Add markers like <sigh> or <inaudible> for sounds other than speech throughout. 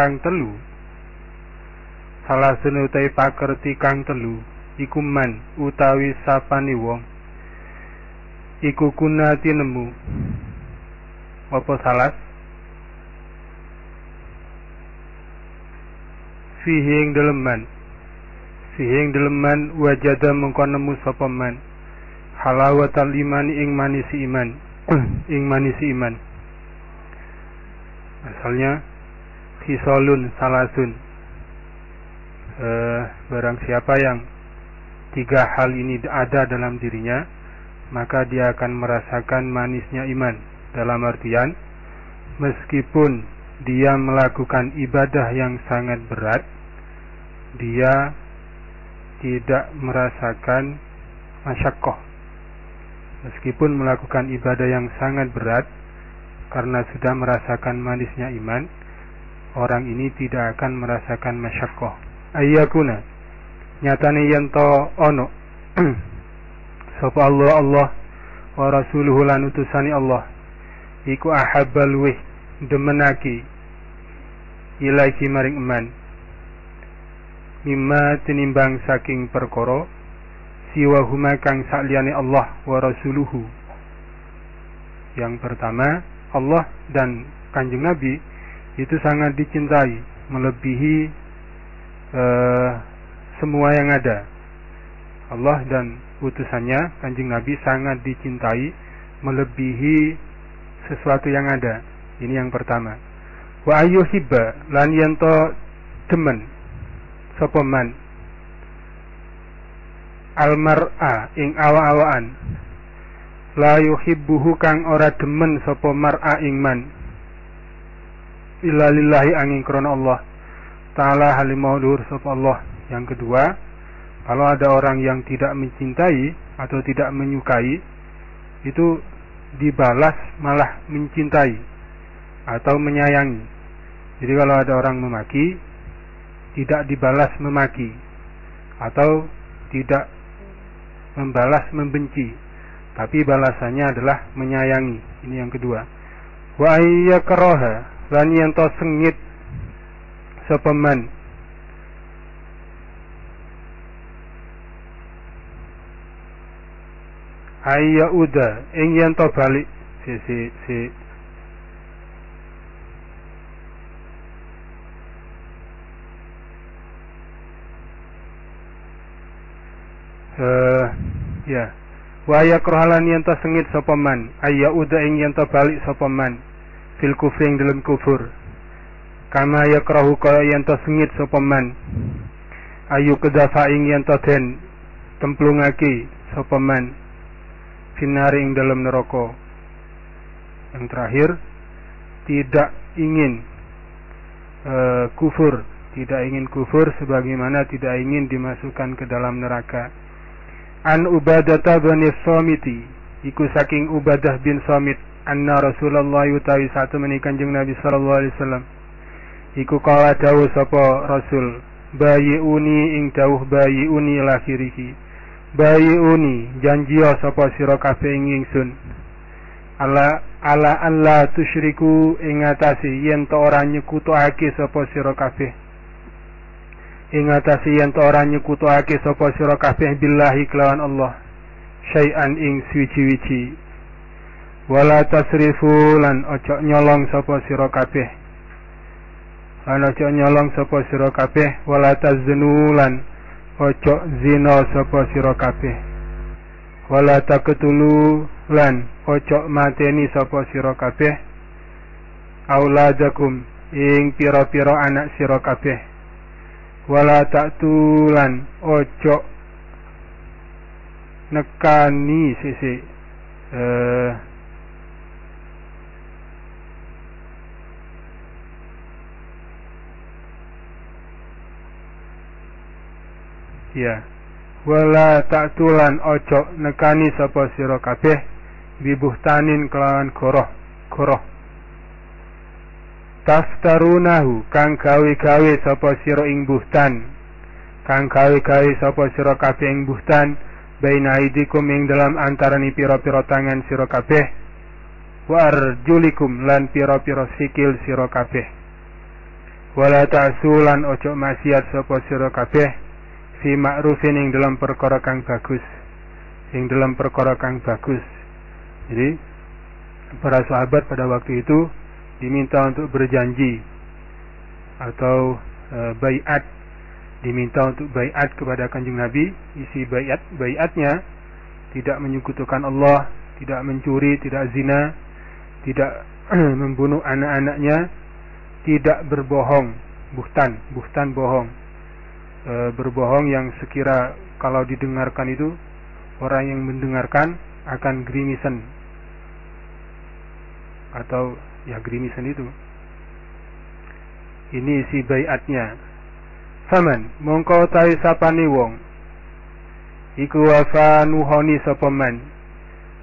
kang telu. Salah senutai pakerti kang telu iku man utawi sapani wong. Iku kunati nemu. Apa salas fihi ing deleman fihi ing deleman wajada mengko nemu sapa man. Halawatal iman ing manisi iman. <clears throat> Ing manisi iman. Asalnya khisalun salasun uh, barang siapa yang tiga hal ini ada dalam dirinya maka dia akan merasakan manisnya iman dalam artian meskipun dia melakukan ibadah yang sangat berat, dia tidak merasakan masyakoh. Meskipun melakukan ibadah yang sangat berat, karena sudah merasakan manisnya iman, orang ini tidak akan merasakan masyakoh. Ayyakuna, nyatane yanto ono, <clears throat> sapa Allah Allah wa rasuluhu lan utusani Allah. Iku ahabbal wih demenaki ilaiki maring eman. Mimma tinimbang saking perkara siwa huma kang sakliyane Allah wa rasuluhu. Yang pertama Allah dan kanjeng Nabi itu sangat dicintai melebihi uh, semua yang ada. Allah dan utusannya kanjeng Nabi sangat dicintai melebihi sesuatu yang ada. Ini yang pertama. Wa ayyuhibba lan yanto demen sapa man? Almar'a ing awa-awaan la yuhibbuhu kang ora demen sapa mar'a ing man illa lillahi angin krana Allah taala halimau luhur Allah yang kedua kalau ada orang yang tidak mencintai atau tidak menyukai itu dibalas malah mencintai atau menyayangi. Jadi kalau ada orang memaki, tidak dibalas memaki atau tidak membalas membenci, tapi balasannya adalah menyayangi. Ini yang kedua. Wa ayyakroha lan yang to sengit sepeman ayya uda ing yen to balik. Si si si. Uh, ya. Wa yakrahalan yen to sengit sapa man? Ayya uda ing yen to balik sapa man fil kufri ing dalam kufur. Kama yakrahu kaya yen to sengit sapa man. Ayu kedafa ing yen to den templungake sapa man. Finari ing dalam neraka. Yang terakhir tidak ingin uh, kufur. Tidak ingin kufur sebagaimana tidak ingin dimasukkan ke dalam neraka. An Ubadah bin Samiti iku saking Ubadah bin Samit anna Rasulullah utawi satu menikan jeng Nabi sallallahu alaihi wasallam. Iku kala dawuh sapa Rasul bayi uni ing dawuh bayi uni lahiriki bayi uni janjiya sapa sira kabeh ing ingsun. Ala ala Allah tusyriku ing atase yen to ora nyekutukake sapa sira kabeh. Ing atase yen ora nyekutukake sapa sira kabeh billahi kelawan Allah. Syai'an ing suci-wici wala tasrifu lan ojo nyolong sapa sira kabeh. Lan ojo nyolong sapa sira kabeh wala taznu lan ojo zina sapa sira kabeh. Wala taqtulu lan ojo mateni sapa sira kabeh. Auladakum ing pira-pira anak sira kabeh. Wala tulan ojo nekani sisi uh, ya wala tulan ojo nekani sapa sira kabeh bibuhtanin kelawan goroh goroh. Taftarunahu kang gawe-gawe sapa sira ing buhtan. Kang gawe-gawe sapa sira kabeh ing buhtan baina aidikum ing dalam antarani pira-pira tangan sira kabeh. Wa lan pira-pira sikil sira kabeh. Wala ta'sulan ojo maksiat sapa sira kabeh fi ma'rufin ing dalam perkara kang bagus ing dalam perkara kang bagus. Jadi para sahabat pada waktu itu diminta untuk berjanji atau e, bayat. Diminta untuk bayat kepada kanjeng Nabi. Isi bayat bayatnya tidak menyekutukan Allah tidak mencuri tidak zina tidak <clears throat> membunuh anak-anaknya tidak berbohong, buhtan, buhtan bohong. E, berbohong yang sekira kalau didengarkan itu orang yang mendengarkan akan grimisen atau ya grimisen itu. Ini isi bayatnya. Faman mongko tahu sapane wong. Iku wafa nuhoni sopaman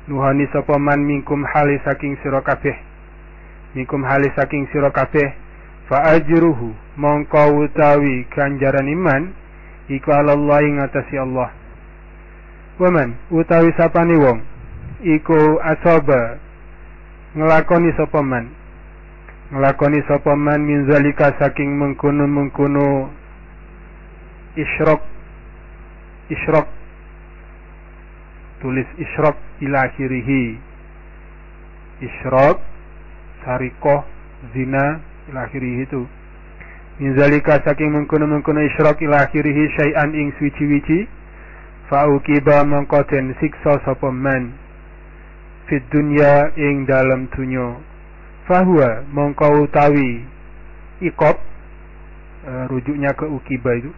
nuhoni sopaman mingkum hali saking sira kabeh. Mingkum hali saking sira kabeh fa ajruhu mongko utawi ganjaran iman iku Allah ing atasi Allah. Waman utawi sapane wong iku asaba ngelakoni sapa man? Ngelakoni sapa man min zalika saking mengkono-mengkono isyrok isyrok tulis isyrok ila akhirih isyrok sarikoh zina ila akhirih itu. Min zalika saking mengkono-mengkono isyrak ila akhirih syai'an ing suci-wici fa ukiba mongko den siksa sapa man fit dunya ing dalam dunya. Fahuwa mongko utawi ikop e, rujuknya ke ukiba itu.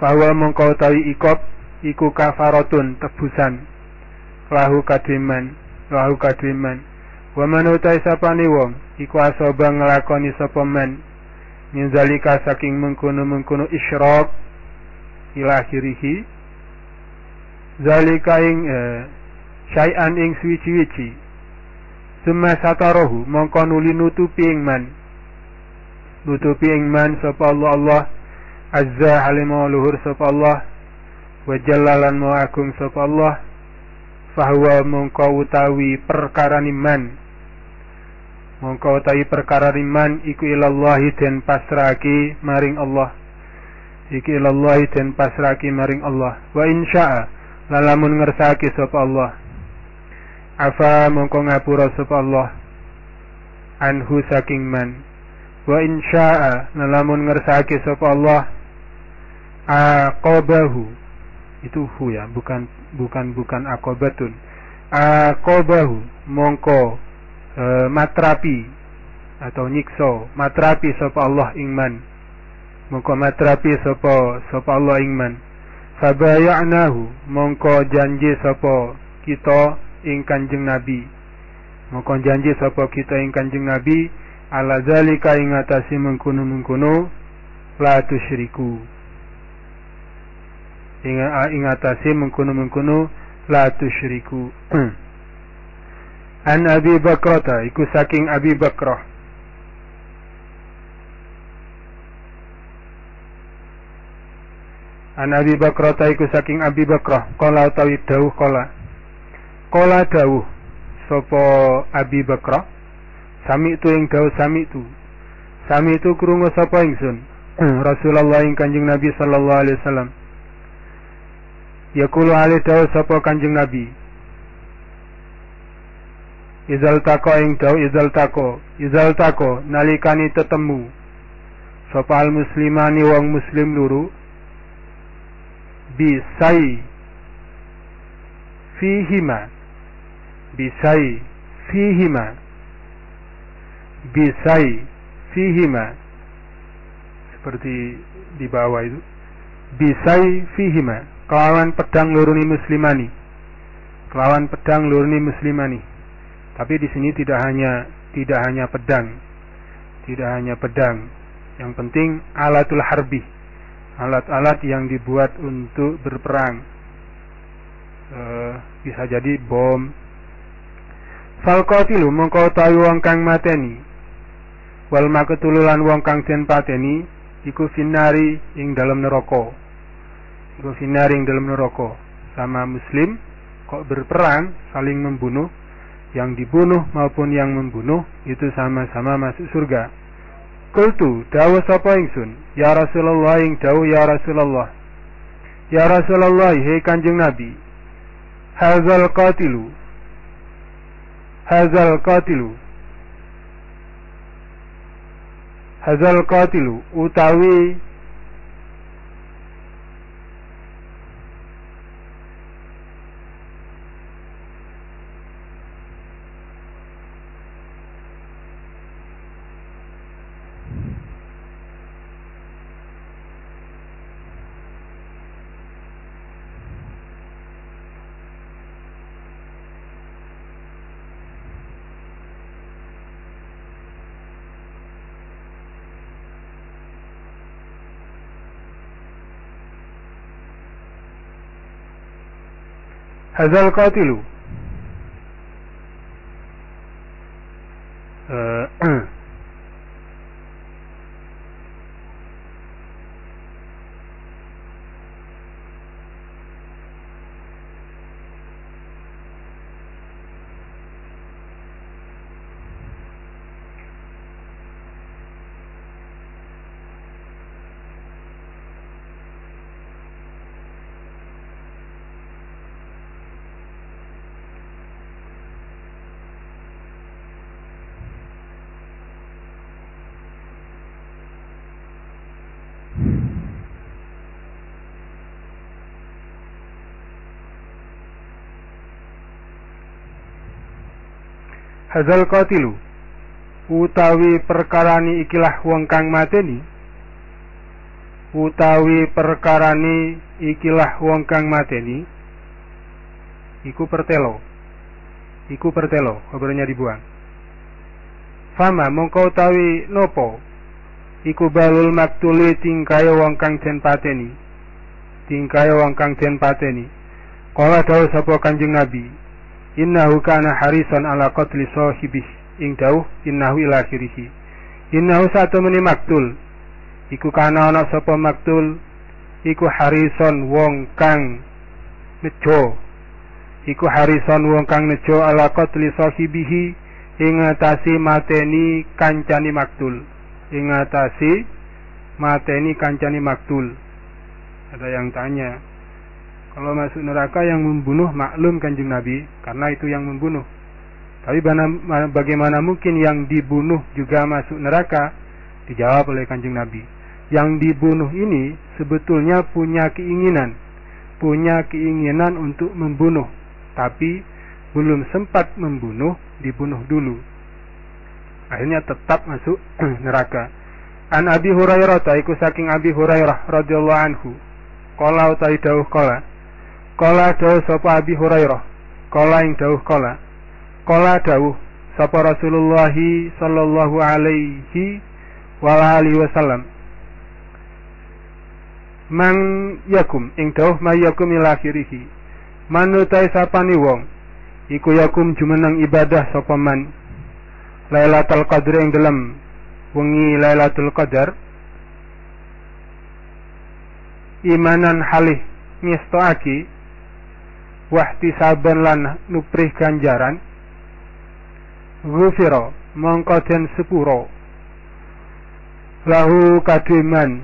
Fahuwa mongko utawi ikop iku kafaratun tebusan. Lahu kadiman lahu kadiman wa man utai sapane wong iku asoba nglakoni sapa men. Min zalika saking mengkono-mengkono isyrak ila akhirih zalika ing eh, syai'an ing suwi-wici summa satarahu mongko nuli nutupi ing man. Nutupi ing man sapa Allah Allah azza halima luhur sapa Allah wa jallalan mau agung sapa Allah. Fahuwa mongko utawi perkara iman mongko utawi perkara iman iku ilallahi den pasraki maring Allah. Iki ilallahi den pasraki maring Allah. Wa insya'a lalamun ngersaki sapa Allah. Afa mongko ngapura sapa Allah. Anhu saking man. Wa insya'a lalamun ngersaki sapa Allah. Aqabahu itu hu ya bukan bukan bukan akobatun aqabahu mongko e, matrapi atau nyikso matrapi sapa Allah ingman. Mongko matrapi sapa sapa Allah ingman. Fabayanahu mongko janji sapa kita ing Kanjeng Nabi. Mongko janji sapa kita ing Kanjeng Nabi ala zalika ing atasi mengkono-mengkono la tusyriku. Ing ing atasi mengkono-mengkono la tusyriku <clears throat> An Abi Bakrata iku saking Abi Bakrah. An Abi Bakrata iku saking Abi Bakrah. Kala utawi dawuh kala Kala dawuh Sopo Abi Bakrah? Sami itu yang dawuh sami itu Sami itu kurungu sopo ingsun? <clears throat> Rasulullah ing kanjeng Nabi sallallahu alaihi wasallam. Yakulu alih dawuh sopo kanjeng Nabi izal tako ing daw izal tako izal tako nalikani tetemu. Sopal muslimani wong muslim luru bisai fihima bisai fihima bisai fihima. Seperti di bawah itu bisai fihima kelawan pedang luruni muslimani kelawan pedang luruni muslimani tapi di sini tidak hanya tidak hanya pedang, tidak hanya pedang. Yang penting alatul harbi, alat-alat yang dibuat untuk berperang. E, bisa jadi bom. Falkotilu mongko tahu wong kang mateni. Wal maketululan wong kang den pateni iku finari ing dalam neraka. Iku finari ing dalam neraka. Sama muslim kok berperang saling membunuh yang dibunuh maupun yang membunuh itu sama-sama masuk surga. Kultu dawa sapa ingsun? Ya Rasulullah ing dawu ya Rasulullah. Ya Rasulullah hei Kanjeng Nabi. Hazal qatilu. Hazal qatilu. Hazal qatilu. Utawi hazal qatilu uh, hazal qatilu utawi perkarani ikilah wong kang mateni utawi perkarani ikilah wong kang mateni iku pertelo iku pertelo kabarnya dibuang. Fama mongko utawi nopo iku balul maktuli tingkaya wong kang den pateni tingkaya wong kang den pateni. Kala dawuh sapa kanjeng nabi innahu kana harisan ala qatli sahibih ing dawuh innahu ila akhirih innahu satu meni maktul. Iku kana ana sapa maktul? Iku harison wong kang nejo. Iku harison wong kang nejo ala qatli sahibih ing atasi mateni kancani maktul. Ing atasi mateni kancani maktul. Ada yang tanya kalau masuk neraka yang membunuh maklum kanjeng Nabi karena itu yang membunuh. Tapi bagaimana mungkin yang dibunuh juga masuk neraka? Dijawab oleh kanjeng Nabi. Yang dibunuh ini sebetulnya punya keinginan, punya keinginan untuk membunuh, tapi belum sempat membunuh, dibunuh dulu. Akhirnya tetap masuk <clears throat> neraka. An Abi Hurairah taiku saking Abi Hurairah radhiyallahu anhu. Qala utai qala Kala dawuh sapa Abi Hurairah. Kala ing dawuh kala. Kala dawuh sapa Rasulullah sallallahu alaihi wa alihi wasallam. Man yakum ing dawuh ma yakum ila akhirih. Manutai sapani wong iku yakum jumeneng ibadah sapa man Lailatul Qadar ing dalam wengi Lailatul Qadar imanan halih ngestoaki wahtisaban lan nuprih ganjaran. Gufiro mongko den sepuro. Lahu kadiman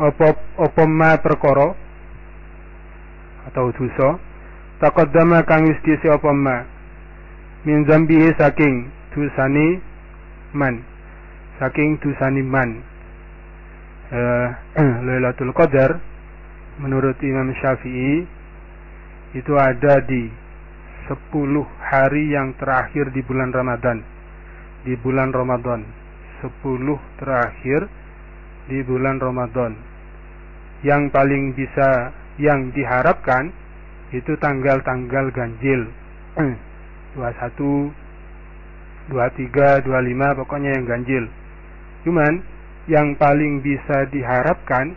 opo opo ma perkara? Atau dosa? Taqaddama kang wis dise apa ma? Min zambihi saking dosane man. Saking dosane man. Uh, <clears throat> Lailatul Qadar menurut Imam Syafi'i itu ada di 10 hari yang terakhir di bulan Ramadan. Di bulan Ramadan. 10 terakhir di bulan Ramadan. Yang paling bisa yang diharapkan itu tanggal-tanggal ganjil. 21 23, 25 pokoknya yang ganjil. Cuman yang paling bisa diharapkan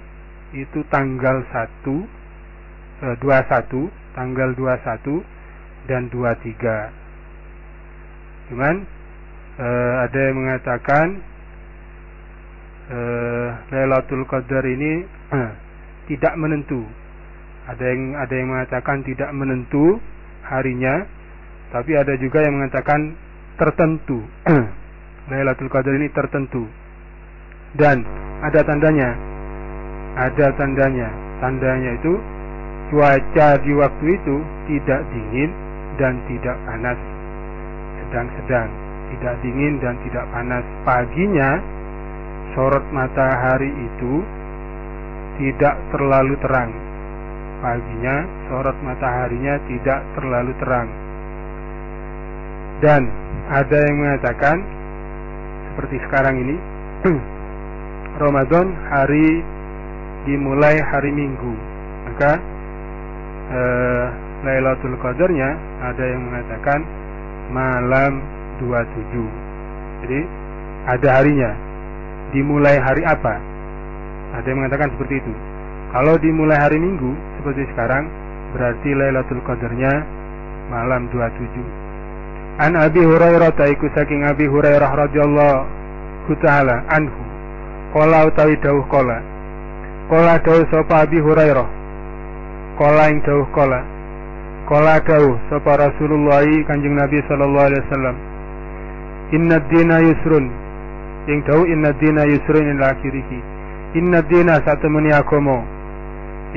itu tanggal 1 21 tanggal 21 dan 23. Cuman uh, ada yang mengatakan uh, Lailatul Qadar ini uh, <clears throat> tidak menentu. Ada yang ada yang mengatakan tidak menentu harinya, tapi ada juga yang mengatakan tertentu. <clears throat> Lailatul Qadar ini tertentu. dan ada tandanya ada tandanya tandanya itu cuaca di waktu itu tidak dingin dan tidak panas. Sedang-sedang tidak dingin dan tidak panas. Paginya sorot matahari itu tidak terlalu terang. Paginya sorot mataharinya tidak terlalu terang. Dan ada yang mengatakan seperti sekarang ini <clears throat> Ramadan hari dimulai hari Minggu. Maka eh, Lailatul Qadarnya ada yang mengatakan malam 27 jadi ada harinya. Dimulai hari apa? Ada yang mengatakan seperti itu. Kalau dimulai hari Minggu seperti sekarang berarti Lailatul Qadarnya malam 27 An Abi Hurairah taiku saking Abi Hurairah radhiyallahu taala anhu qala utawi dawuh qala qala dawuh sapa Abi Hurairah qala ing dawuh qala qala dawuh sapa Rasulullah Kanjeng Nabi sallallahu alaihi wasallam. Inna dina yusrun. Ing dawuh inna dina yusrun ila akhirih Inna dina satemene agama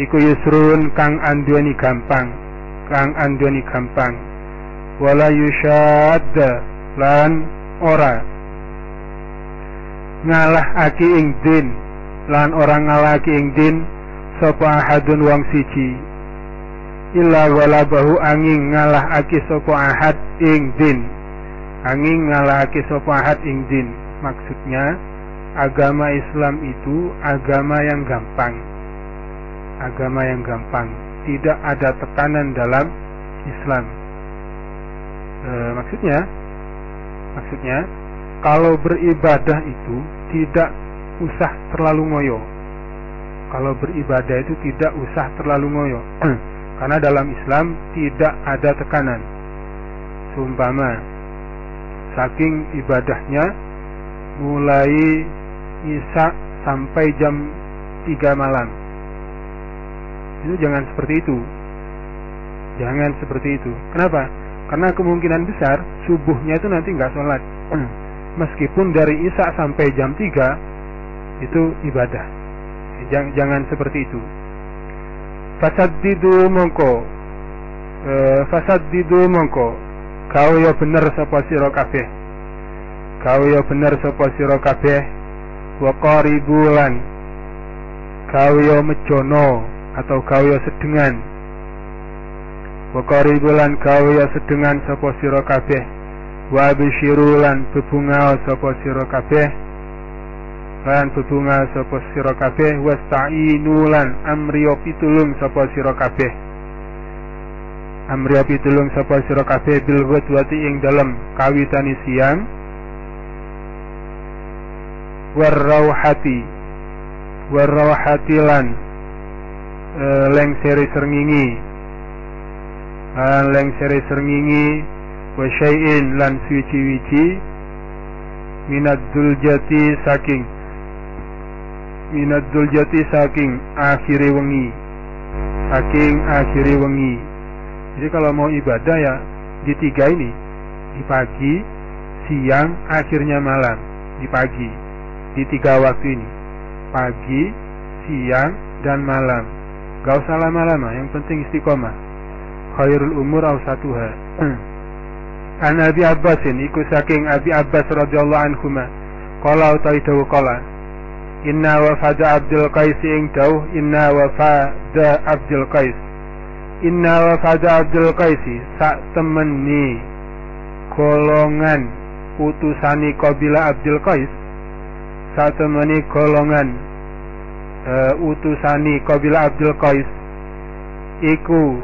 iku yusrun kang anduweni gampang. Kang anduweni gampang. Wala yushad lan ora. Ngalah aki ing din. Lan orang ngalah aki ing din sapa ahadun wong siji illa walabahu angin ngalah aki sapa ahad ing din angin ngalah aki sapa ahad ing din maksudnya agama Islam itu agama yang gampang agama yang gampang, tidak ada tekanan dalam Islam. E, maksudnya, maksudnya kalau beribadah itu tidak usah terlalu ngoyo. Kalau beribadah itu tidak usah terlalu ngoyo. <clears throat> Karena dalam Islam tidak ada tekanan. Sumpama saking ibadahnya mulai Isya sampai jam 3 malam. Itu jangan seperti itu. Jangan seperti itu. Kenapa? Karena kemungkinan besar subuhnya itu nanti nggak sholat. <clears throat> Meskipun dari isya sampai jam 3 itu ibadah. Jangan seperti itu fasad didu mongko. E, fasad didu mongko. Kau ya bener sapa sira kabeh? Kau ya bener sapa sira kabeh? Wa qaribulan kau ya mejono atau kaya sedengan? Wa qaribulan kaya sedengan sapa sira kabeh? Wa bisyirulan bebunga sapa sira kabeh lan bebunga sapa sira kabeh wastainulan amriyo pitulung sapa sira kabeh. Amriyo pitulung sapa sira kabeh bil ghadwati ing dalem kawitani siang. Warrauhati warrauhati lan uh, lengsere serngingi lan lengsere serngingi wa lan suci-wici duljati saking minad duljati saking akhiri wengi saking akhiri wengi jadi kalau mau ibadah ya di tiga ini di pagi siang akhirnya malam di pagi di tiga waktu ini pagi siang dan malam Gak usah lama-lama, yang penting istiqomah. Khairul umur awsatuha. <clears throat> An Abi Abbasin iku saking Abi Abbas radhiyallahu anhu ma. Qala utawi dawu qala. Inna wafada Abdul Qais ing dawuh inna wafada Abdul Qais. Inna wafada Abdul Qais sak temeni golongan utusani kabila Abdul Qais sak temeni golongan uh, utusani kabila Abdul Qais iku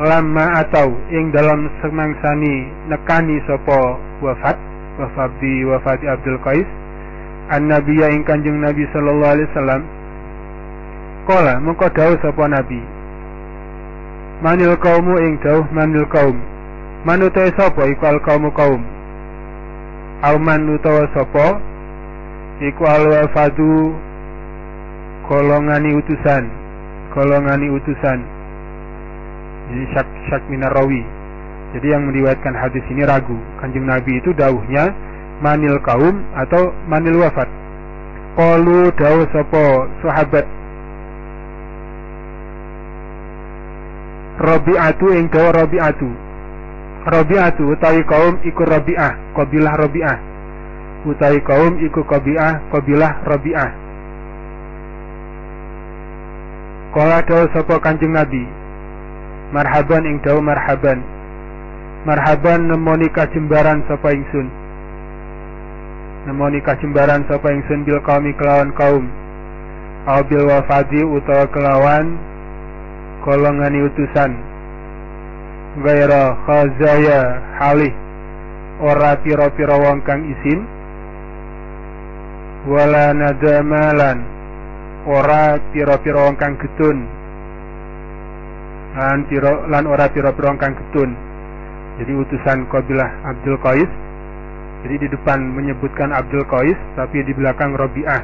lama atau ing dalam semangsani nekani sopo wafat wafat di Abdul Qais an nabiya ing kanjeng Nabi sallallahu alaihi wasallam. Kola mengko dawuh sapa nabi? Manil kaumu ing dawuh manil kaum manutai sapa? Iku al kaumu kaum Auman utawa sapa? Iku al wafadu golongani utusan. Golongani utusan. Jadi syak syak minarawi jadi yang meriwayatkan hadis ini ragu. Kanjeng nabi itu dauhnya manil kaum atau manil wafat. Qalu dawu sapa sahabat? Rabi'atu ing dawa Rabi'atu. Rabi'atu utawi kaum iku Rabi'ah kabilah Rabi'ah. Utawi kaum iku kabilah kabilah Rabi'ah. Kala dawa sapa Kanjeng Nabi. Marhaban ing dawa marhaban. Marhaban nemoni kajembaran sapa ingsun Nemoni kajembaran sapa ingsun bil kaumi kelawan kaum. Au bil wafadi utawa kelawan golongani utusan. Gaira khazaya halih. Ora pira-pira wong kang isin. Wala nadamalan. Ora pira-pira wong kang getun. Lan pira lan ora pira-pira wong kang getun. Jadi utusan kabilah Abdul Qais jadi di depan menyebutkan Abdul Qais tapi di belakang Robi'ah.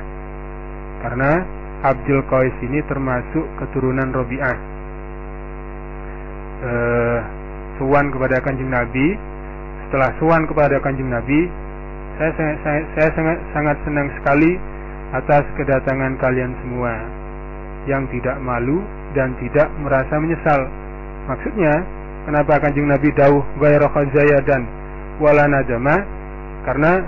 Karena Abdul Qais ini termasuk keturunan Robi'ah. Uh, suwan kepada kanjeng Nabi. Setelah suwan kepada kanjeng Nabi saya, saya, saya, saya sangat, sangat senang sekali atas kedatangan kalian semua yang tidak malu dan tidak merasa menyesal. Maksudnya kenapa kanjeng Nabi dauh gairah dan wala najama karena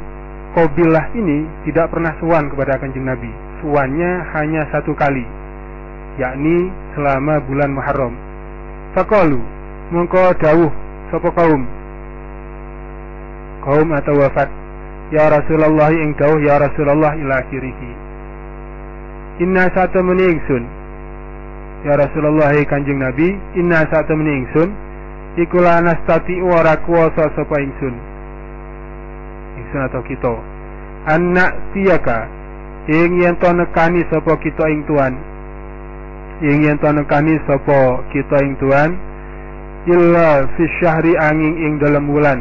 kobilah ini tidak pernah suwan kepada kanjeng Nabi. Suwannya hanya satu kali yakni selama bulan Muharram. Fakalu mengko dawuh sapa kaum? Kaum atau wafat? Ya Rasulullah ing dawuh ya Rasulullah ila akhirih. Inna satu ingsun. Ya Rasulullah Kanjeng Nabi Inna satu ingsun? Iku la nastati ora kuasa sapa ingsun Ingsun atau kita. Anak tiaka Ing yen to nekani sapa kita ing tuan ing yen to nekani sapa kita ing tuan illa fi syahri angin ing dalam bulan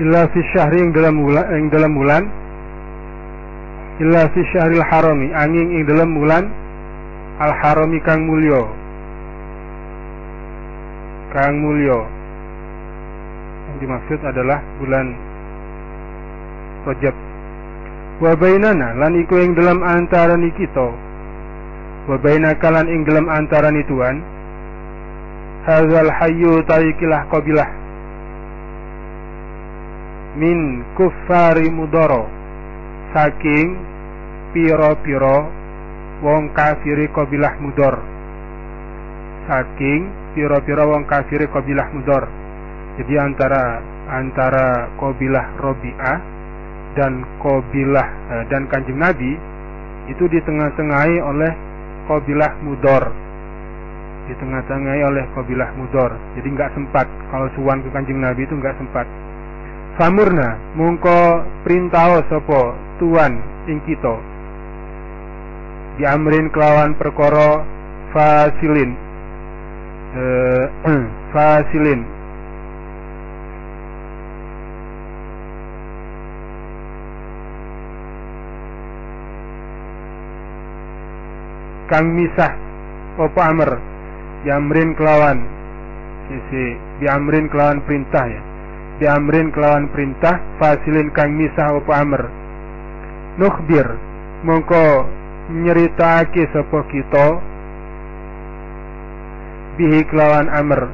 illa fi syahri ing dalam bulan ing dalam bulan. Illa fi syahril harami angin ing dalam bulan. Al harami kang mulya kang mulya yang dimaksud adalah bulan Rajab. Wa bainana lan iku ing dalam antara kita. Wa bainaka lan ing dalam antara tuan hadzal hayyu taikilah qabilah min kufari mudoro. Saking piro-piro wong kafiri kabilah mudor. Saking piro-piro wong kafiri kabilah mudor. Jadi antara antara kabilah Robi'ah dan kabilah eh, dan kanjeng Nabi itu di tengah-tengahi oleh kabilah mudor. Di tengah-tengahi oleh kabilah mudor. Jadi nggak sempat. Kalau suwan ke kanjeng Nabi itu nggak sempat Samurna mungko perintah sopo tuan ing kita. Diamrin kelawan perkara fasilin eh, <clears throat> fasilin kang misah opo amr? Diamrin kelawan. Sisi diamrin kelawan perintah ya diamrin kelawan perintah fasilin kang misah apa amr. Nukhbir mongko nyeritake sapa kita bihi kelawan amr.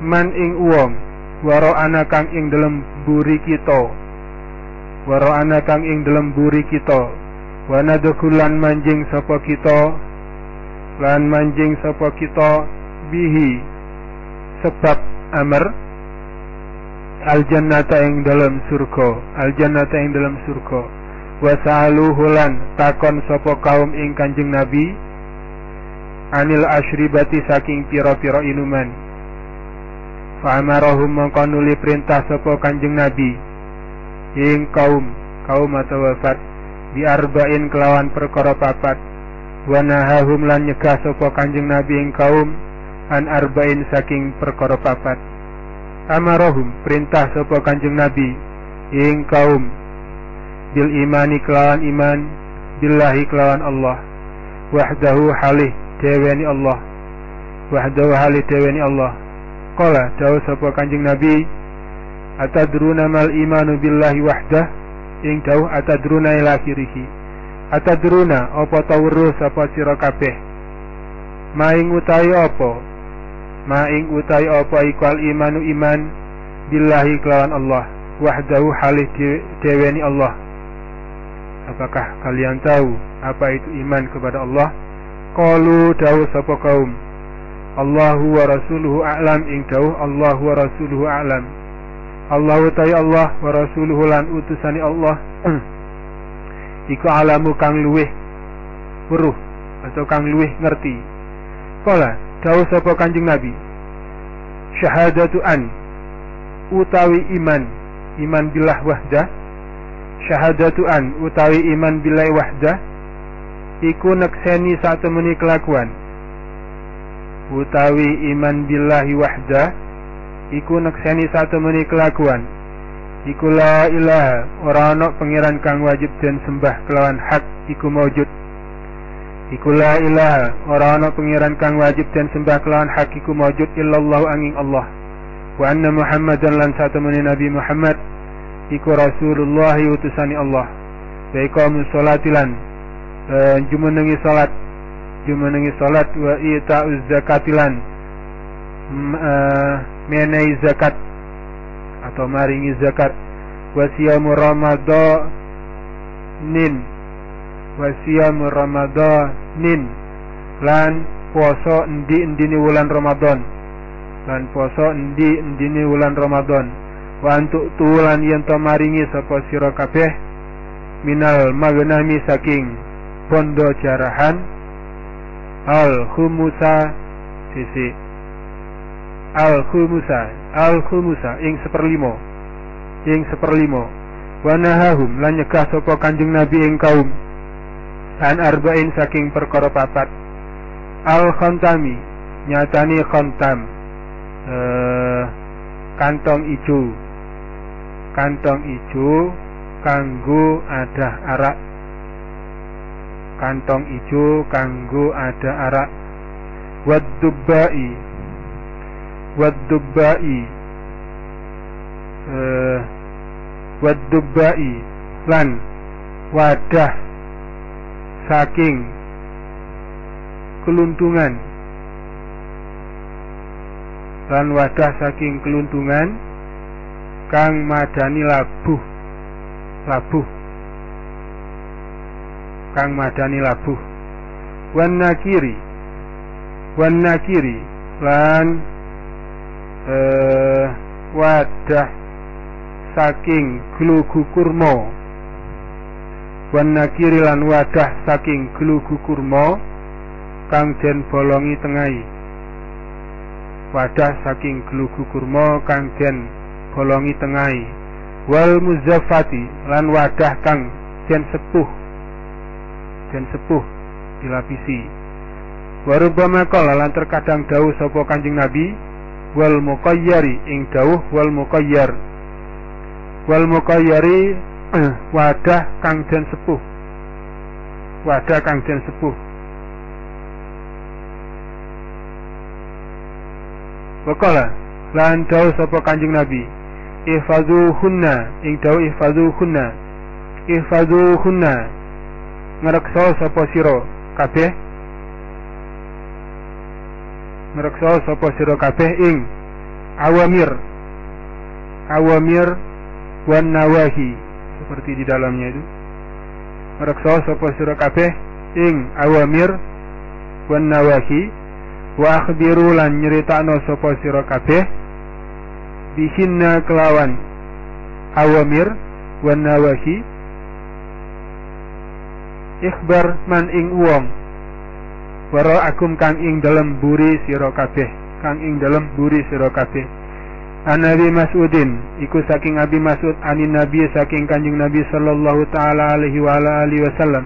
Man ing uwong waro ana kang ing dalam buri kita. Warana kang ing dalam buri kita. Wa nadkhulan manjing sapa kita. Lan manjing sapa kita bihi sebab amr al jannata ing dalam surga. Al jannata ing dalam surga. Wa hulan takon sapa kaum ing kanjeng nabi. Anil asyribati saking pira-pira inuman. Fa amarahum mongko nuli perintah sapa kanjeng nabi. Ing kaum kaum atau wafat. Arba'in kelawan perkara papat. Wa nahahum lan nyegah sapa kanjeng nabi ing kaum. An arba'in saking perkara papat amarahum perintah sapa kanjeng nabi ing kaum bil imani kelawan iman billahi kelawan Allah wahdahu halih deweni Allah wahdahu halih deweni Allah. Qala dawu sapa kanjeng nabi atadruna mal imanu billahi wahdah? Ing dawuh atadruna ila akhirih atadruna apa tawru sapa sira kabeh? Maing utawi apa maing utawi apa iku al imanu iman billahi kelawan Allah wahdahu halih deweni Allah. Apakah kalian tahu apa itu iman kepada Allah? Qalu dawuh sapa kaum Allahu wa rasuluhu a'lam ing dawuh Allahu wa rasuluhu a'lam. Allah utai Allah wa rasuluhu lan utusani Allah. <clears throat> Iku alamu kang luweh weruh atau kang luweh ngerti. Kala dawuh sapa kanjeng Nabi? Syahadatu an utawi iman. Iman billah wahdah. Syahadatu an utawi iman billah wahdah. Iku nekseni satu meni kelakuan. Utawi iman billahi wahdah iku nekseni satu meni kelakuan. Iku la ilaha ora ana pangeran kang wajib den sembah kelawan hak iku maujud iku la ilaha. Ora ana kang wajib den sembah kelawan hak iku maujud illallah angin Allah. Wa anna muhammadan lan satu meni nabi Muhammad. Iku rasulullah utusani Allah. Wa iqamus salatilan e, jumenengi salat. Jumenengi salat wa ita'uz zakatilan uh, menai zakat atau maringi zakat. Wasiyamu ramadanin wasiyamu ramadanin lan poso endi endini wulan Ramadan. Lan poso endi endini wulan Ramadan. Wa antuk tulan yen to maringi sapa sira kabeh minal magnami saking bondo jarahan al khumusa sisi. Al khumusa al khumusa ing seperlimo ing seperlimo wa nahahum lan nyegah sapa kanjeng nabi ing kaum an arba'in saking perkara papat. Al khantami nyatani khantam eh, kantong ijo. Kantong ijo kanggo ada arak. Kantong ijo kanggo ada arak. Wad dubbai wadubbai uh, wadubbai lan wadah saking keluntungan. Lan wadah saking keluntungan kang madani labuh labuh. Kang madani labuh. Wan nakiri wan nakiri lan eh, wadah saking glugu kurma wan nakiri lan wadah saking glugu kurma kang den bolongi tengahi wadah saking glugu kurma kang den bolongi tengahi wal muzaffati lan wadah kang den sepuh den sepuh dilapisi. Warubama kala lan terkadang dawuh sapa Kanjeng Nabi wal muqayyari ing dawuh wal muqayyar. Wal muqayyari wadah kang den sepuh. Wadah kang den sepuh. Wakala lan dawuh sapa Kanjeng Nabi ihfazuhunna ing dawuh ihfazuhunna. Ihfazuhunna ngreksa sapa sira kabeh. Ngreksa sapa sira kabeh ing awamir. Awamir wan nawahi seperti di dalamnya itu. Reksa sapa sira kabeh ing awamir wan nawahi wa akhbiru lan nyeritakno sapa sira kabeh bihinna kelawan awamir wan nawahi ikhbar man ing wong waro akum kang ing dalem buri sira kabeh kang ing dalem buri sira kabeh An Nabi Mas'udin iku saking Abi Mas'ud anin Nabi saking Kanjeng Nabi sallallahu taala alaihi wa ala alihi wasallam.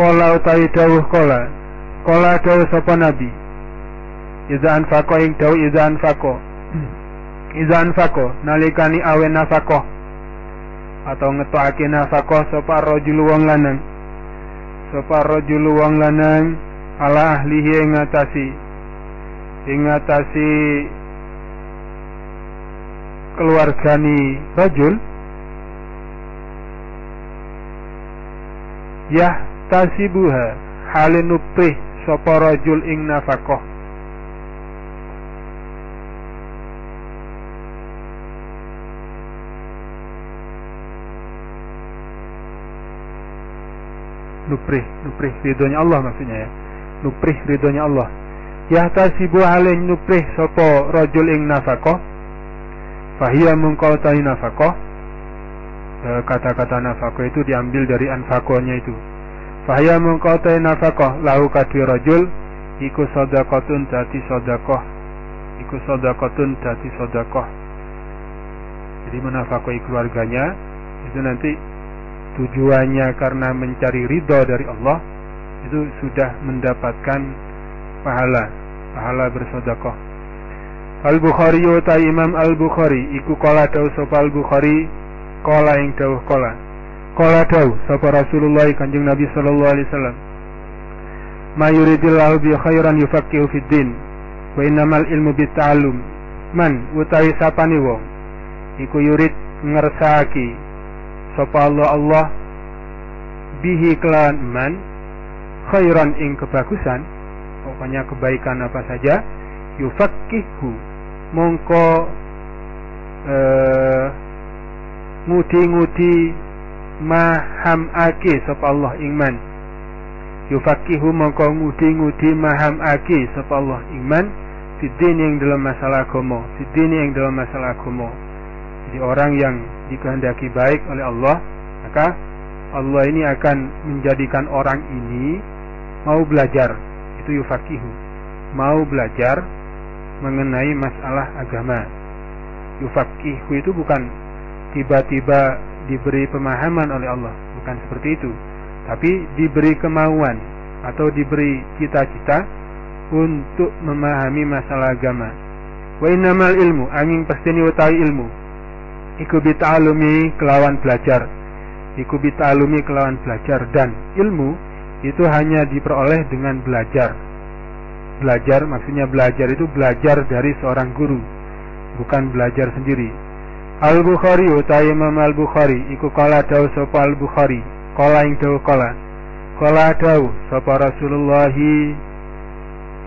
Qala utawi dawuh qala. Qala dawuh sapa Nabi. Iza anfaqo ing dawuh iza anfaqo. <clears throat> Iza anfaqo nalikani awe nafaqo atau ngetokake nafaqo sapa rajul wong lanang. Sapa rajul wong lanang ala ahlihi ngatasi ing ngatasi keluargani rajul yah tasibuha nuprih sapa rajul ing nafkah. Nuprih nuprih ridhonya Allah maksudnya ya. Nuprih ridhonya Allah. Tasibu halin nuprih sapa rajul ing nafkah Fahiyah mengkautai nafkah e, Kata-kata nafkah itu diambil dari anfakonya itu. Fahiyah mengkautai nafkah Lahu kadi rajul Iku sodakotun dati sodakoh Iku sodakotun dati sodakoh Jadi menafkahi keluarganya Itu nanti tujuannya karena mencari ridho dari Allah Itu sudah mendapatkan pahala Pahala bersodakoh Al-Bukhari uta Imam Al-Bukhari iku kala dawuh sapa Al-Bukhari kala ing dawuh kala. Kala dawuh sapa Rasulullah Kanjeng Nabi sallallahu alaihi wasallam. Ma yuridillahu bi khairan yufaqihu fid din wa innamal ilmu bitta'allum. Man utawi sapane wong iku yurid ngersaki sapa Allah Allah bihi kelan man khairan ing kebagusan pokoknya kebaikan apa saja yufaqihu mongko eh, ngudi-ngudi maham ake sapa Allah ingman. Yufakihu mongko ngudi-ngudi maham ake sapa Allah ingman fidin yang dalam masalah agama fidin yang dalam masalah agama. Jadi orang yang dikehendaki baik oleh Allah maka Allah ini akan menjadikan orang ini mau belajar. Itu yufakihu mau belajar mengenai masalah agama. Yufakihu itu bukan tiba-tiba diberi pemahaman oleh Allah, bukan seperti itu. Tapi diberi kemauan atau diberi cita-cita untuk memahami masalah agama. Wa innamal ilmu, angin pasti utawi ilmu. Iku bita'alumi kelawan belajar. Iku bita'alumi kelawan belajar dan ilmu itu hanya diperoleh dengan belajar belajar maksudnya belajar itu belajar dari seorang guru bukan belajar sendiri. Al Bukhari utai Imam Al Bukhari iku kala dau sapa Al Bukhari kala ing dau kala kala dau sapa Rasulullah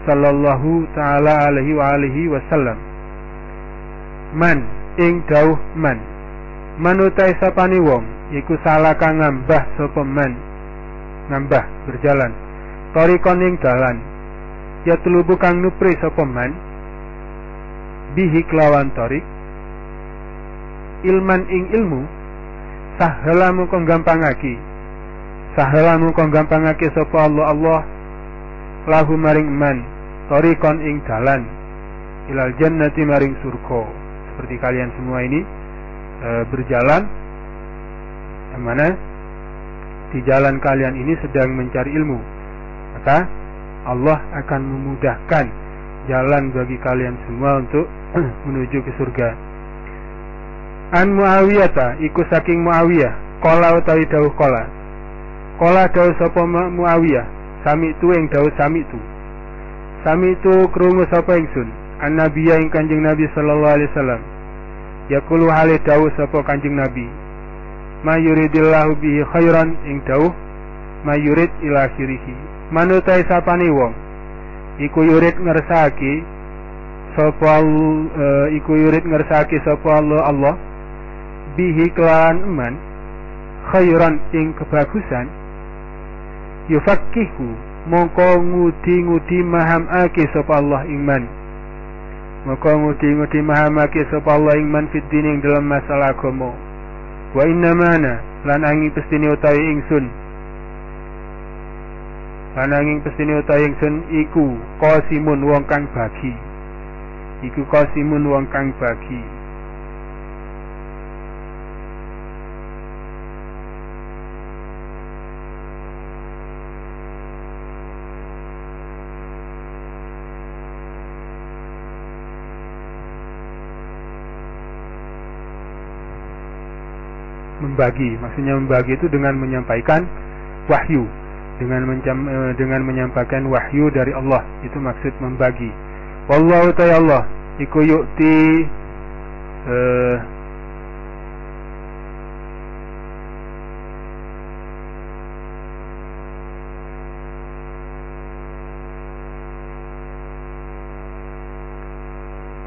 sallallahu taala alaihi wa alihi wasallam. Man ing dau man. Manutai sapani wong iku salah kang ngambah sapa man. Ngambah berjalan. Torikon ing dalan ya telubu kang nupri sapa bihi kelawan tarik ilman ing ilmu sahala mung gampangake. Sahala mung gampangake sapa Allah Allah. Lahu maring man tarikon ing dalan. Ilal jannati maring surga. Seperti kalian semua ini e, berjalan. Yang mana? Di jalan kalian ini sedang mencari ilmu. Maka Allah akan memudahkan jalan bagi kalian semua untuk <clears throat> menuju ke surga. An Muawiyah iku saking Muawiyah, kola utawi dawuh kola. Kola dawuh sapa Muawiyah, sami itu yang dawuh sami itu. Sami itu krungu sapa ingsun, an Nabiya ing Kanjeng Nabi sallallahu alaihi wasallam. Yaqulu hale dawuh sapa Kanjeng Nabi. Ma yuridillahu bihi khairan ing dawuh ma yurid ila akhirih manutai sapani wong. Iku yurid ngersaki sapa uh, iku yurid ngersaki sapa Allah Allah. Bihi kelawan iman khairan ing kebagusan. Yufakihu mongko ngudi-ngudi mahamake sapa Allah ing man mongko ngudi-ngudi mahamake sapa Allah ing man fid ing dalam masalah agama. Wa inna mana lan angin pestine utawi ingsun lan angin pestine utawi ingsun iku qasimun wong kang bagi. Iku qasimun wong kang bagi. Membagi maksudnya membagi itu dengan menyampaikan wahyu dengan mencam, eh, dengan menyampaikan wahyu dari Allah. Itu maksud membagi. Wallahu ta'ala iku yu'ti uh,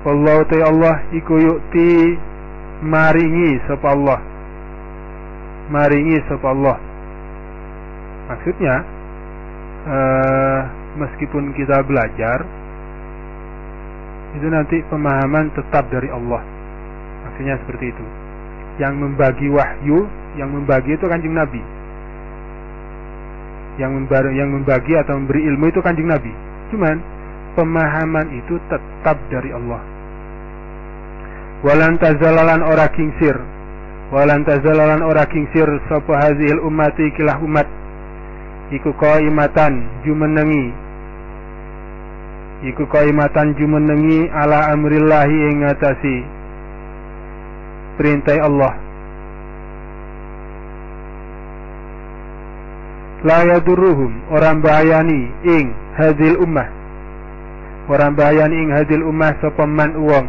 Wallahu ta'ala iku yu'ti maringi sapa Allah. Maringi sapa Allah. Maksudnya uh, meskipun kita belajar itu nanti pemahaman tetap dari Allah. Maksudnya seperti itu. Yang membagi wahyu, yang membagi itu kanjeng Nabi. Yang membagi, yang membagi atau memberi ilmu itu kanjeng Nabi. Cuman pemahaman itu tetap dari Allah. Walan tazalalan ora kingsir walan tazalalan ora kingsir sapa hazil ummati kilah umat iku qaimatan jumenengi. Iku qaimatan jumenengi ala amrillahi ing ngatasi perintah Allah. La yaduruhum orang bahayani ing hadil ummah. Orang bahayani ing hadil ummah sapa man uang?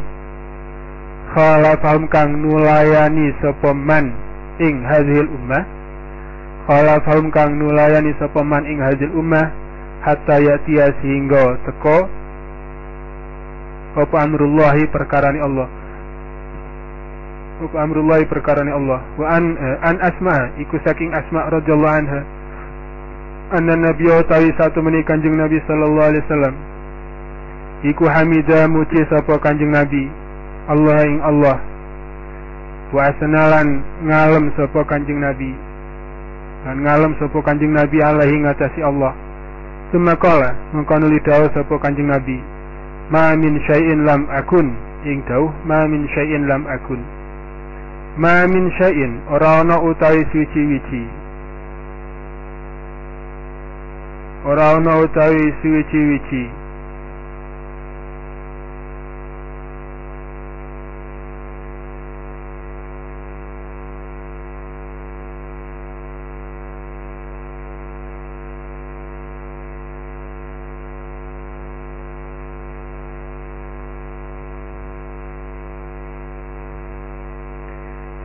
Khalafahum kang nulayani sapa man ing hadhil ummah khalafahum kang nulayani sapa man ing hadhil ummah hatta yatia sehingga teko apa amrullahi perkarani Allah. Apa amrullahi perkarani Allah? Wa an eh, an asma iku saking asma radhiyallahu anha anna nabiyyu tawi satu meni kanjeng nabi sallallahu alaihi wasallam iku hamida muci sapa kanjeng nabi Allah ing Allah. Wa asnalan ngalem sapa Kanjeng Nabi dan ngalem sapa Kanjeng Nabi alaihi ngatasi Allah. Semakala mengkono lidau sapa Kanjeng Nabi ma min syai'in lam akun ing dawuh ma min syai'in lam akun. Ma min syai'in ora ana utawi suci-wici ora ana utawi suci-wici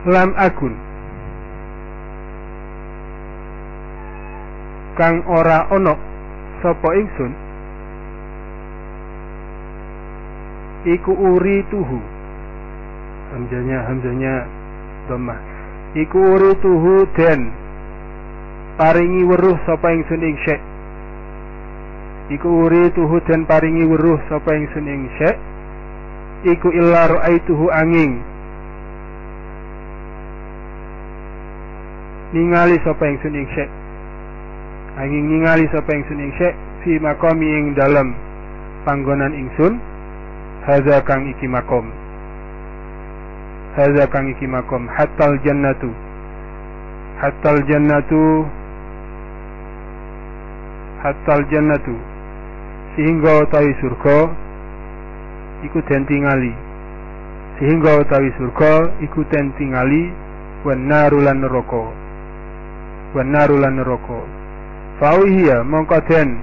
lam akun. Kang ora ono sapa ingsun. Iku uri tuhu hamzanya hamzanya dhammah. Iku uri tuhu den. Paringi weruh sapa ingsun ing syek. Iku uri tuhu den paringi weruh sapa ingsun ing syek. Iku illa ra'aituhu angin ningali sapa ingsun ing syek angin ningali sapa ingsun ing syek fi makomi ing dalam panggonan ingsun. Hadza kang iki makom hadza kang iki makom hatal jannatu. Hatal jannatu. Hatal jannatu. Sehingga utawi surga iku den tingali. Sehingga utawi surga iku den tingali. Wan narulan neraka wan naru lan neraka. Fauhiya mongko den.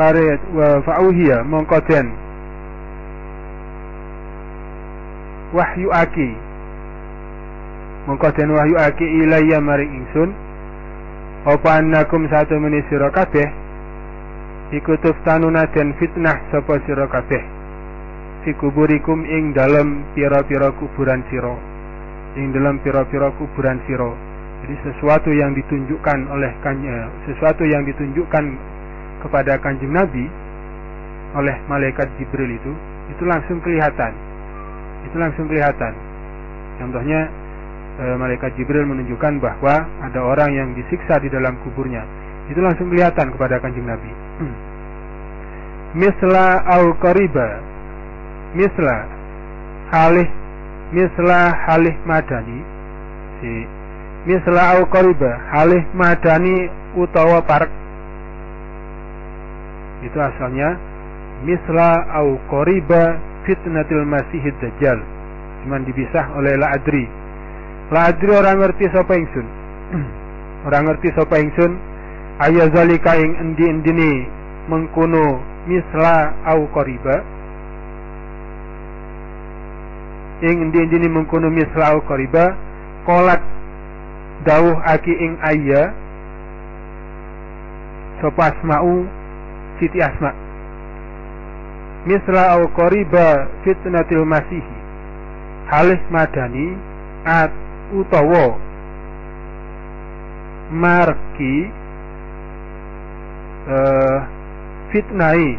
Pare wa fauhiya mongko den. Wahyu aki. Mongko den wahyu aki ilayya maring ingsun. Apa annakum satu meni sira kabeh? Iku tuftanuna den fitnah sapa sira kabeh? Fi kuburikum ing dalem pira-pira kuburan sira. Ing dalam pira-pira kuburan sira sesuatu yang ditunjukkan oleh sesuatu yang ditunjukkan kepada kanjeng Nabi oleh malaikat Jibril itu itu langsung kelihatan. Itu langsung kelihatan. Contohnya e, malaikat Jibril menunjukkan bahwa ada orang yang disiksa di dalam kuburnya. Itu langsung kelihatan kepada kanjeng Nabi. Misla au qariba. Misla halih misla halih madani si misla au qariba halih madani utawa parek. Itu asalnya misla au qariba fitnatil masihid dajjal. Cuman dipisah oleh la adri la adri orang ngerti sapa ingsun? <clears throat> Orang ngerti sapa ingsun? Aya zalika ing endi-endine mengkono misla au qariba ing endi-endine mengkono misla au qariba kolat dawuh aki ing ayya. Sapa asma'u? Siti asma. Misla au qariba fitnatil masihi. Halih madani at utawa marki uh, fitnai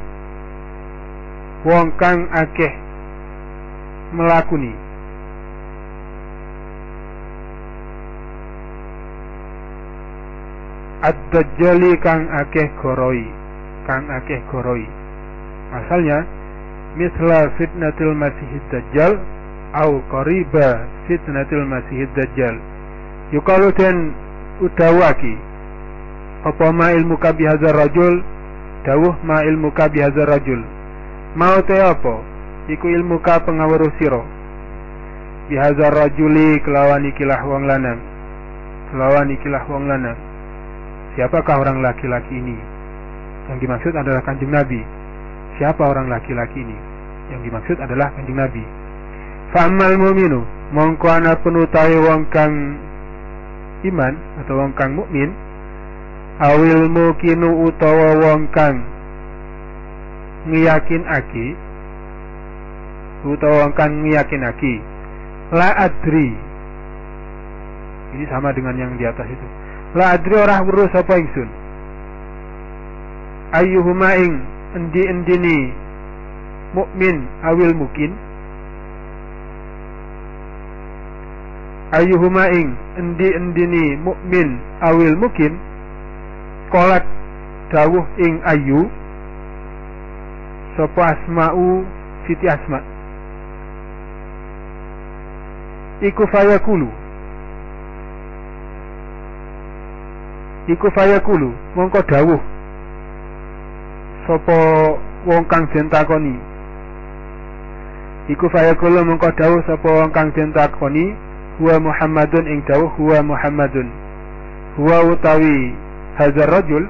wong kang akeh melakuni ad-dajjali kang akeh goroi kang akeh goroi. Asalnya misla fitnatil masihid dajjal au qariba fitnatil masihid dajjal. Yukalu den udawaki apa ma ilmu ka bihadzar rajul? Dawuh ma ilmu ka bihadzar rajul. Mau te apa? Iku ilmu ka pengaweruh sira. Bihadzar rajuli kelawan ikilah wong lanang. Kelawan ikilah wong lanang Siapakah orang laki-laki ini? Yang dimaksud adalah kanjeng Nabi. Siapa orang laki-laki ini? Yang dimaksud adalah kanjeng Nabi. Fa'amal mu'minu mongko ana penutai wong kang iman atau wong kang mukmin awil mukinu utawa wong kang ngiyakin aki utawa wong kang ngiyakin aki la adri ini sama dengan yang di atas itu la adri ora weruh sapa ingsun? Ayyuhuma ing endi-endini mukmin awil mukin? Ayyuhuma ing endi-endini mukmin awil mukin? Kolat dawuh ing ayu sapa asma'u siti asma? Iku fayakulu iku fayakulu mongko dawuh. Sapa wong kang den takoni? Iku fayakulu mongko dawuh sapa wong kang den takoni? Huwa Muhammadun ing dawuh huwa Muhammadun. Huwa utawi hazar rajul.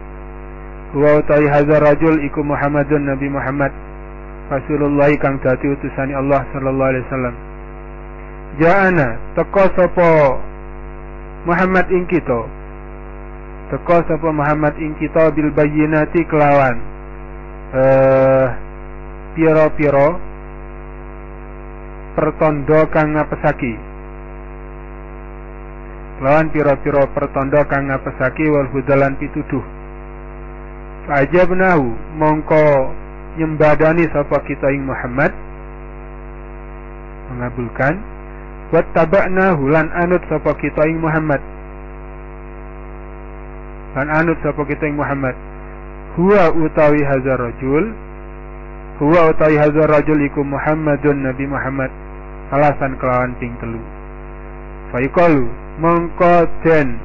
Huwa utawi hazar rajul iku Muhammadun Nabi Muhammad. Rasulullah kang dadi utusani Allah sallallahu alaihi wasallam. Ja'ana teko sapa Muhammad ing kita teko sapa Muhammad ing kita bil bayyinati kelawan eh piro-piro pertondo kang ngapesaki. Lawan piro-piro pertondo kang ngapesaki wal hudalan pituduh. Aja benahu mongko nyembadani sapa kita ing Muhammad mengabulkan. Wa tabaknahu lan anut sapa kita ing Muhammad lan anut sapa kita yang Muhammad? Huwa utawi hazar rajul. Huwa utawi hazar rajul iku Muhammadun Nabi Muhammad. Alasan kelawan ping telu. Faikalu mongko den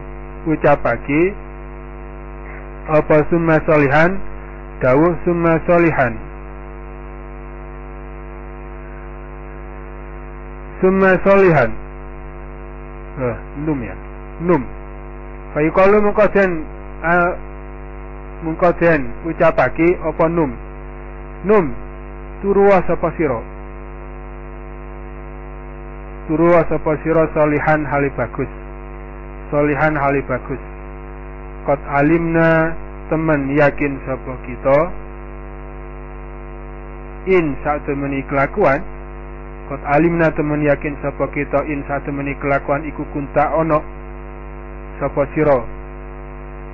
ucapake apa summa solihan? Dawuh summa solihan. Summa solihan. Eh, num ya? Num. Faikalu mongko den mungko den ucapake apa num? Num turuwa sapa sira? Turuwa sapa sira salihan hali bagus. Salihan hali bagus. Kot alimna temen yakin sapa kita in saat temeni kelakuan kot alimna temen yakin sapa kita in saat temeni kelakuan iku kunta ono sapa sira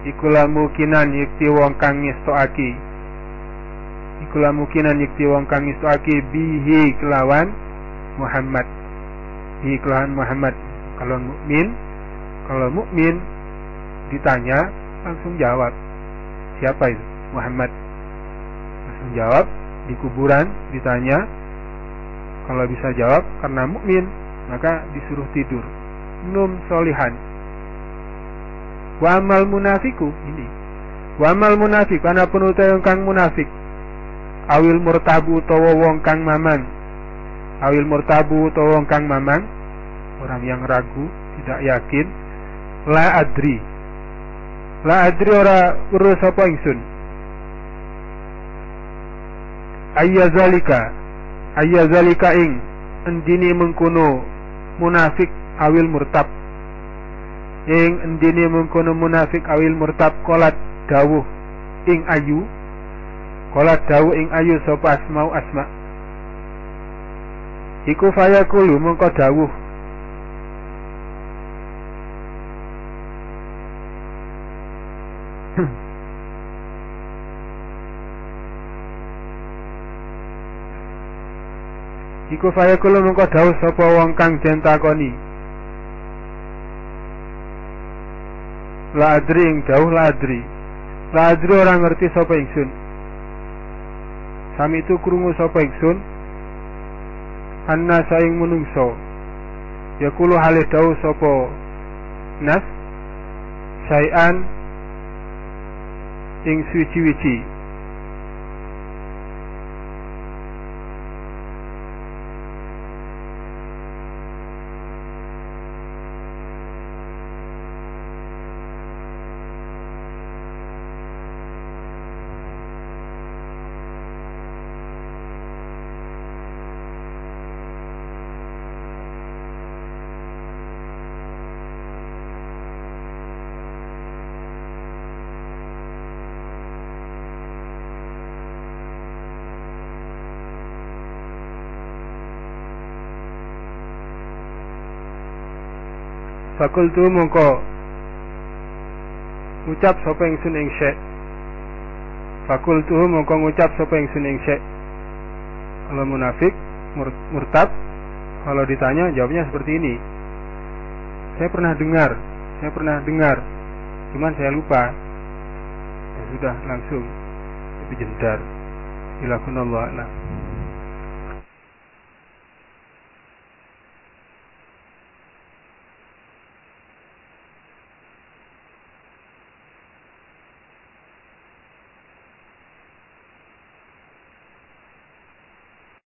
iku lamukinan yekti wong kang ngestokake iku lamukinan yekti wong kang ngestokake bihi kelawan Muhammad. Bihi kelawan Muhammad. Kalau mukmin kalau mukmin ditanya langsung jawab. Siapa itu? Muhammad. Langsung jawab di kuburan ditanya. Kalau bisa jawab karena mukmin maka disuruh tidur. Num solihan wa amal munafiku ini. Wa amal munafik ana penutai kang munafik. Awil murtabu utawa wong kang mamang. Awil murtabu utawa wong kang mamang orang yang ragu tidak yakin la adri. La adri ora urus apa ingsun. Ayya zalika ayya zalika ing endini mengkono munafik awil murtab ing endine mengkono munafik awil murtab kolat dawuh ing ayu. Kolat dawuh ing ayu sapa asmau asma. Iku fayakulu mengko dawuh. Iku fayakulu mengko dawuh sapa wong kang den takoni la adri ing dawuh la adri la adri ora ngerti sapa ingsun. Sami itu krungu sapa ingsun? Anna saing menungso. Yakulu halih dawuh sapa nas sayan ing suci-wici Fakultu mongko. Ngucap sapa ingsun ing syekh Fakultu mongko ngucap sapa ingsun ing Kalau munafik mur, murtad kalau ditanya jawabnya seperti ini. Saya pernah dengar Saya pernah dengar Cuman saya lupa. Ya sudah langsung. Itu jendar. Ilakunallah